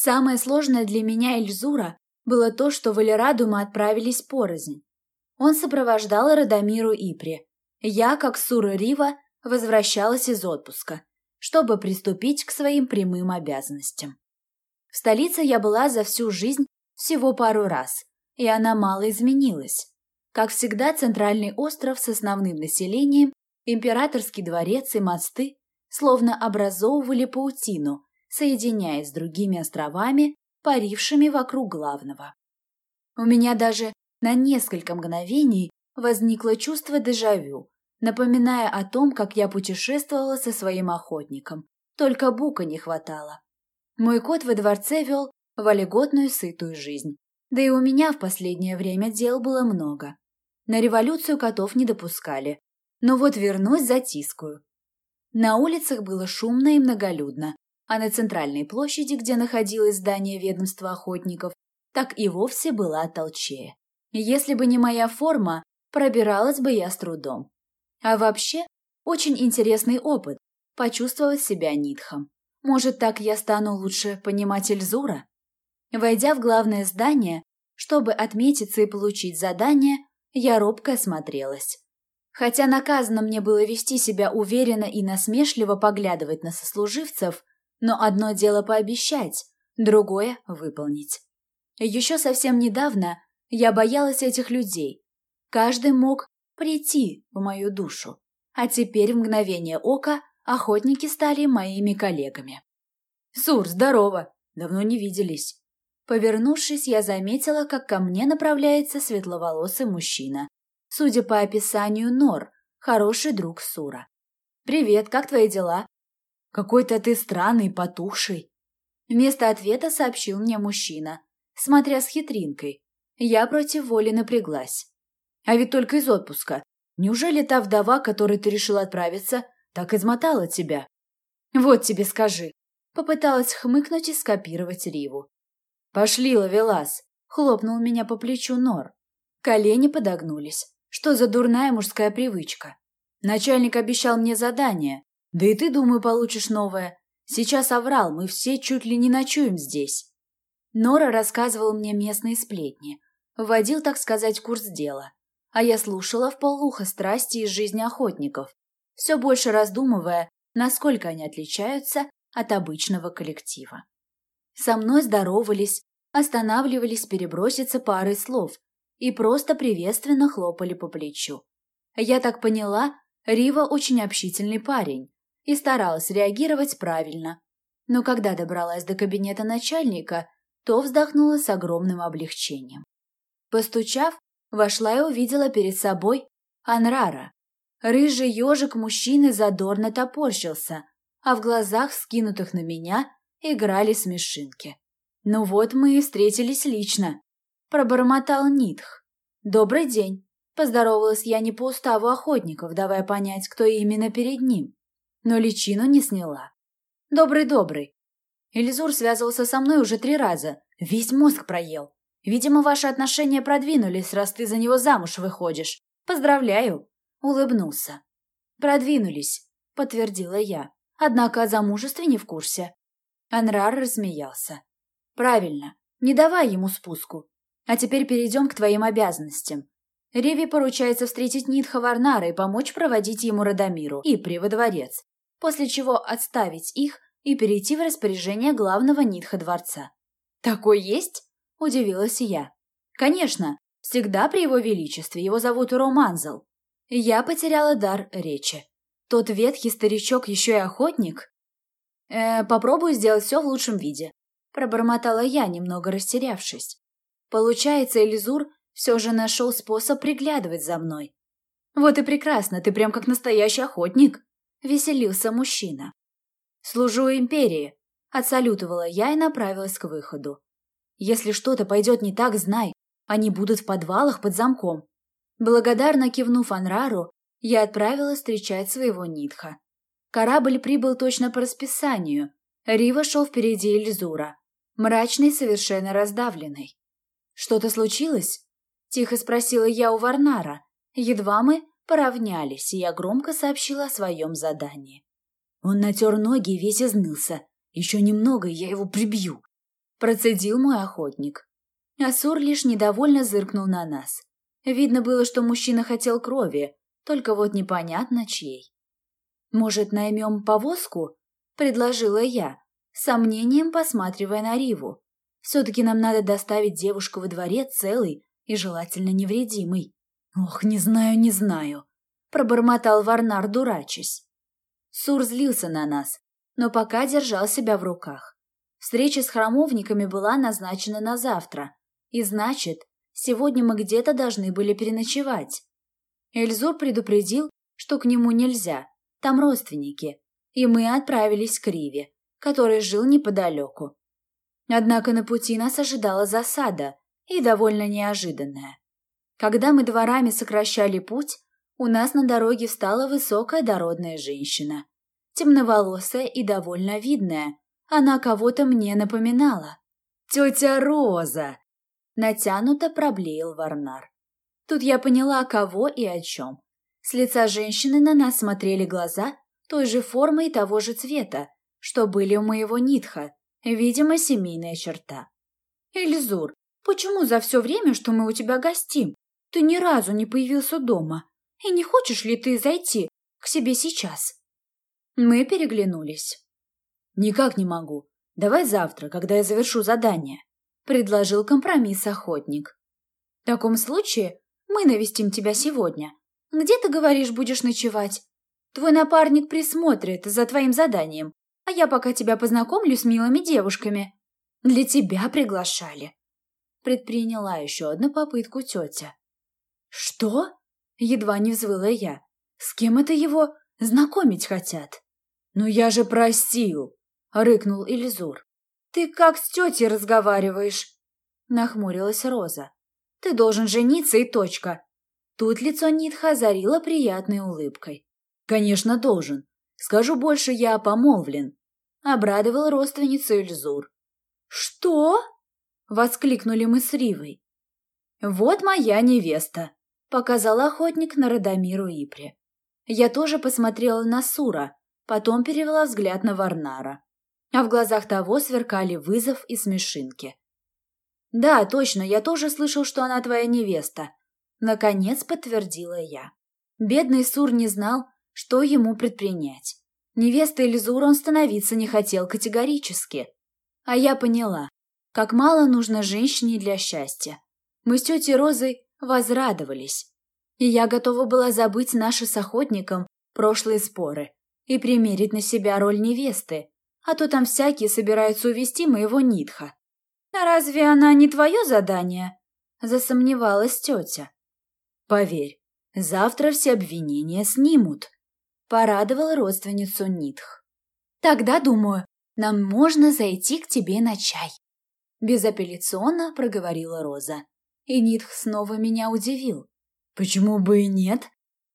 Самое сложное для меня Эльзура было то, что в Эльраду мы отправились порознь. Он сопровождал Радомиру Ипри. Я, как Сура Рива, возвращалась из отпуска, чтобы приступить к своим прямым обязанностям. В столице я была за всю жизнь всего пару раз, и она мало изменилась. Как всегда, центральный остров с основным населением, императорский дворец и мосты словно образовывали паутину, соединяясь с другими островами, парившими вокруг главного. У меня даже на несколько мгновений возникло чувство дежавю, напоминая о том, как я путешествовала со своим охотником. Только бука не хватало. Мой кот во дворце вел вольготную сытую жизнь. Да и у меня в последнее время дел было много. На революцию котов не допускали. Но вот вернусь затискую. На улицах было шумно и многолюдно, а на центральной площади, где находилось здание ведомства охотников, так и вовсе была толчее. Если бы не моя форма, пробиралась бы я с трудом. А вообще, очень интересный опыт – почувствовать себя нитхом. Может, так я стану лучше понимать Эльзура? Войдя в главное здание, чтобы отметиться и получить задание, я робко осмотрелась. Хотя наказано мне было вести себя уверенно и насмешливо поглядывать на сослуживцев, но одно дело пообещать, другое – выполнить. Еще совсем недавно я боялась этих людей. Каждый мог прийти в мою душу. А теперь в мгновение ока охотники стали моими коллегами. «Сур, здорово! Давно не виделись!» Повернувшись, я заметила, как ко мне направляется светловолосый мужчина. Судя по описанию, Нор, хороший друг Сура. «Привет, как твои дела?» «Какой-то ты странный, потухший». Вместо ответа сообщил мне мужчина, смотря с хитринкой. Я против воли напряглась. А ведь только из отпуска. Неужели та вдова, которой ты решил отправиться, так измотала тебя? Вот тебе скажи. Попыталась хмыкнуть и скопировать Риву. Пошли, ловелас. Хлопнул меня по плечу Нор. Колени подогнулись. Что за дурная мужская привычка? Начальник обещал мне задание. Да и ты, думаю, получишь новое. Сейчас оврал, мы все чуть ли не ночуем здесь. Нора рассказывал мне местные сплетни. Вводил, так сказать, курс дела а я слушала в полухо страсти из жизни охотников, все больше раздумывая, насколько они отличаются от обычного коллектива. Со мной здоровались, останавливались переброситься парой слов и просто приветственно хлопали по плечу. Я так поняла, Рива очень общительный парень и старалась реагировать правильно. Но когда добралась до кабинета начальника, то вздохнула с огромным облегчением. Постучав, Вошла и увидела перед собой Анрара. Рыжий ежик мужчины задорно топорщился, а в глазах, скинутых на меня, играли смешинки. «Ну вот мы и встретились лично», — пробормотал Нитх. «Добрый день», — поздоровалась я не по уставу охотников, давая понять, кто именно перед ним. Но личину не сняла. «Добрый-добрый». Элизур связывался со мной уже три раза, весь мозг проел. Видимо, ваши отношения продвинулись, раз ты за него замуж выходишь. Поздравляю!» — улыбнулся. «Продвинулись», — подтвердила я. «Однако о замужестве не в курсе». Анрар рассмеялся. «Правильно. Не давай ему спуску. А теперь перейдем к твоим обязанностям. Реви поручается встретить Нитха Варнара и помочь проводить ему Радомиру и во дворец, после чего отставить их и перейти в распоряжение главного Нитха дворца. «Такой есть?» – удивилась я. «Конечно, всегда при его величестве, его зовут Романзел». Я потеряла дар речи. Тот ветхий старичок еще и охотник? Э, попробую сделать все в лучшем виде. Пробормотала я, немного растерявшись. Получается, Элизур все же нашел способ приглядывать за мной. Вот и прекрасно, ты прям как настоящий охотник. Веселился мужчина. Служу империи. Отсалютовала я и направилась к выходу. Если что-то пойдет не так, знай, они будут в подвалах под замком. Благодарно кивнув Анрару, я отправилась встречать своего Нитха. Корабль прибыл точно по расписанию. Рива шел впереди Эльзура, мрачный, совершенно раздавленный. «Что-то случилось?» – тихо спросила я у Варнара. Едва мы поравнялись, и я громко сообщила о своем задании. Он натер ноги и весь изнылся. Еще немного, и я его прибью. Процедил мой охотник. Асур лишь недовольно зыркнул на нас. Видно было, что мужчина хотел крови, только вот непонятно чьей. «Может, наймем повозку?» – предложила я, сомнением посматривая на Риву. «Все-таки нам надо доставить девушку во дворец целый и желательно невредимый». «Ох, не знаю, не знаю», – пробормотал Варнар, дурачась. Сур злился на нас, но пока держал себя в руках. Встреча с храмовниками была назначена на завтра, и значит, сегодня мы где-то должны были переночевать. Эльзур предупредил, что к нему нельзя, там родственники, и мы отправились к Риве, который жил неподалеку. Однако на пути нас ожидала засада, и довольно неожиданная. Когда мы дворами сокращали путь, у нас на дороге встала высокая дородная женщина. Темноволосая и довольно видная. Она кого-то мне напоминала. «Тетя Роза!» Натянуто проблеял Варнар. Тут я поняла, кого и о чем. С лица женщины на нас смотрели глаза той же формы и того же цвета, что были у моего Нитха, видимо, семейная черта. «Эльзур, почему за все время, что мы у тебя гостим, ты ни разу не появился дома? И не хочешь ли ты зайти к себе сейчас?» Мы переглянулись. «Никак не могу. Давай завтра, когда я завершу задание», — предложил компромисс охотник. «В таком случае мы навестим тебя сегодня. Где, ты говоришь, будешь ночевать? Твой напарник присмотрит за твоим заданием, а я пока тебя познакомлю с милыми девушками. Для тебя приглашали». Предприняла еще одну попытку тетя. «Что?» — едва не взвыла я. «С кем это его знакомить хотят?» «Ну я же просил!» — рыкнул Элизур. «Ты как с тетей разговариваешь?» — нахмурилась Роза. «Ты должен жениться и точка!» Тут лицо Нитха озарило приятной улыбкой. «Конечно, должен. Скажу больше, я помолвлен», — обрадовал родственницу Эльзур. «Что?» — воскликнули мы с Ривой. «Вот моя невеста», — показал охотник на Радомиру Ипре. Я тоже посмотрела на Сура, потом перевела взгляд на Варнара. А в глазах того сверкали вызов и смешинки. «Да, точно, я тоже слышал, что она твоя невеста», — наконец подтвердила я. Бедный Сур не знал, что ему предпринять. Невестой Эльзура он становиться не хотел категорически. А я поняла, как мало нужно женщине для счастья. Мы с тетей Розой возрадовались. И я готова была забыть наши с охотником прошлые споры и примерить на себя роль невесты, а то там всякие собираются увести моего Нитха. «А разве она не твое задание?» – засомневалась тетя. «Поверь, завтра все обвинения снимут», – порадовал родственницу Нитх. «Тогда, думаю, нам можно зайти к тебе на чай», – безапелляционно проговорила Роза. И Нитх снова меня удивил. «Почему бы и нет?»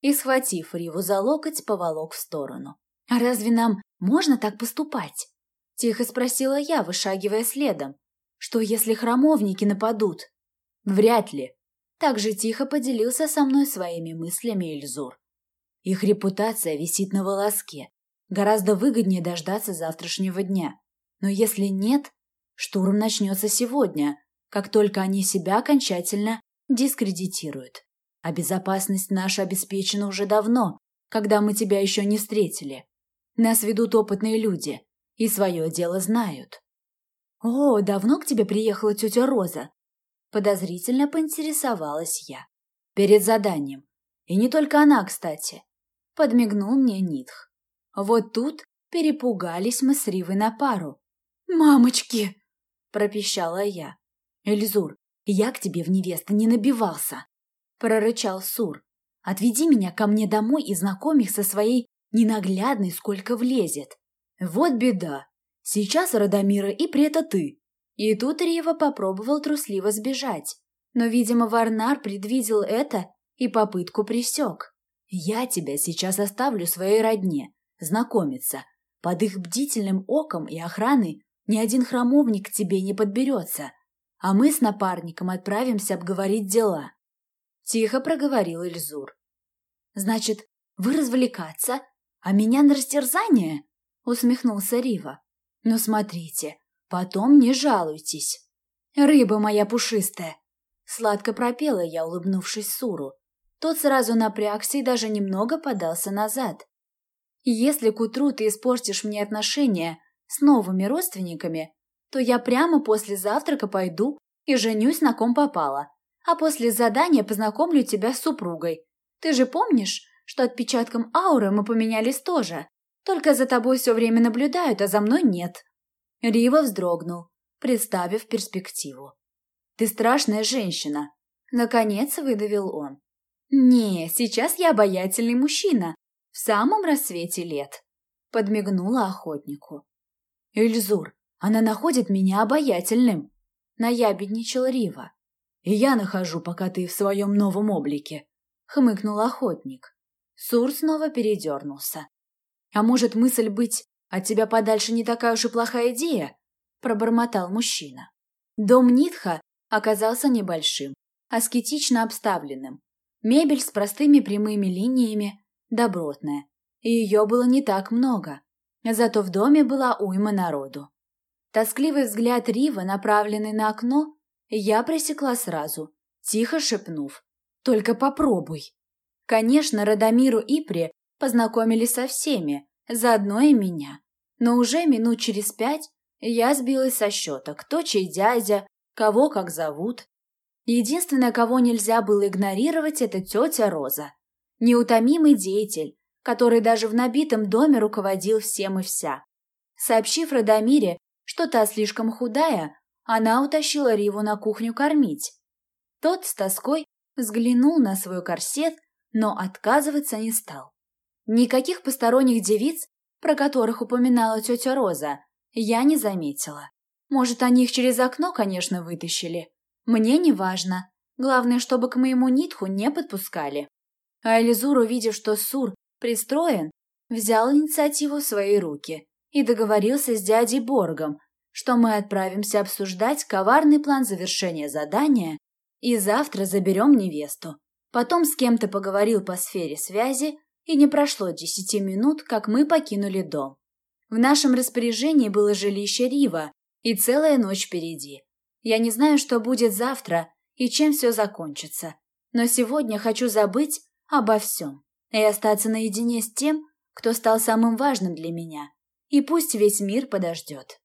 И, схватив Риву за локоть, поволок в сторону. «А разве нам можно так поступать?» Тихо спросила я, вышагивая следом. «Что, если храмовники нападут?» «Вряд ли». Так же тихо поделился со мной своими мыслями Эльзур. Их репутация висит на волоске. Гораздо выгоднее дождаться завтрашнего дня. Но если нет, штурм начнется сегодня, как только они себя окончательно дискредитируют. А безопасность наша обеспечена уже давно, когда мы тебя еще не встретили. Нас ведут опытные люди и свое дело знают. «О, давно к тебе приехала тетя Роза?» Подозрительно поинтересовалась я. Перед заданием. И не только она, кстати. Подмигнул мне Нитх. Вот тут перепугались мы с Ривой на пару. «Мамочки!» – пропищала я. «Эльзур, я к тебе в невесты не набивался!» – прорычал Сур. «Отведи меня ко мне домой и знакомь их со своей Ненаглядный сколько влезет. Вот беда. Сейчас Радомира и прета ты. И тут Рива попробовал трусливо сбежать. Но, видимо, Варнар предвидел это и попытку пресек. Я тебя сейчас оставлю своей родне, знакомиться. Под их бдительным оком и охраной ни один храмовник к тебе не подберется. А мы с напарником отправимся обговорить дела. Тихо проговорил Эльзур. Значит, вы развлекаться, а меня на растерзание?» — усмехнулся Рива. «Ну смотрите, Потом не жалуйтесь. Рыба моя пушистая. Сладко пропела я, улыбнувшись Суру. Тот сразу напрягся и даже немного подался назад. Если к утру ты испортишь мне отношения с новыми родственниками, то я прямо после завтрака пойду и женюсь на ком попало, а после задания познакомлю тебя с супругой. Ты же помнишь, что отпечатком ауры мы поменялись тоже? Только за тобой все время наблюдают, а за мной нет». Рива вздрогнул, представив перспективу. «Ты страшная женщина!» Наконец выдавил он. «Не, сейчас я обаятельный мужчина, в самом рассвете лет», подмигнула охотнику. «Эльзур, она находит меня обаятельным», наябедничал Рива. «И я нахожу, пока ты в своем новом облике», хмыкнул охотник. Сур снова передернулся. «А может, мысль быть от тебя подальше не такая уж и плохая идея?» пробормотал мужчина. Дом Нитха оказался небольшим, аскетично обставленным. Мебель с простыми прямыми линиями, добротная. И ее было не так много. Зато в доме была уйма народу. Тоскливый взгляд Рива, направленный на окно, я пресекла сразу, тихо шепнув. «Только попробуй». Конечно, Радомиру и При познакомились со всеми, заодно и меня. Но уже минут через пять я сбилась со счета, кто чей дядя, кого как зовут. Единственное, кого нельзя было игнорировать, это тетя Роза. Неутомимый деятель, который даже в набитом доме руководил всем и вся. Сообщив Радомире, что та слишком худая, она утащила Риву на кухню кормить. Тот с тоской взглянул на свой корсет, но отказываться не стал. Никаких посторонних девиц, про которых упоминала тетя Роза, я не заметила. Может, они их через окно, конечно, вытащили. Мне не важно. Главное, чтобы к моему нитху не подпускали. А Элизур, увидев, что Сур пристроен, взял инициативу в свои руки и договорился с дядей Боргом, что мы отправимся обсуждать коварный план завершения задания и завтра заберем невесту. Потом с кем-то поговорил по сфере связи, и не прошло десяти минут, как мы покинули дом. В нашем распоряжении было жилище Рива, и целая ночь впереди. Я не знаю, что будет завтра и чем все закончится, но сегодня хочу забыть обо всем и остаться наедине с тем, кто стал самым важным для меня. И пусть весь мир подождет.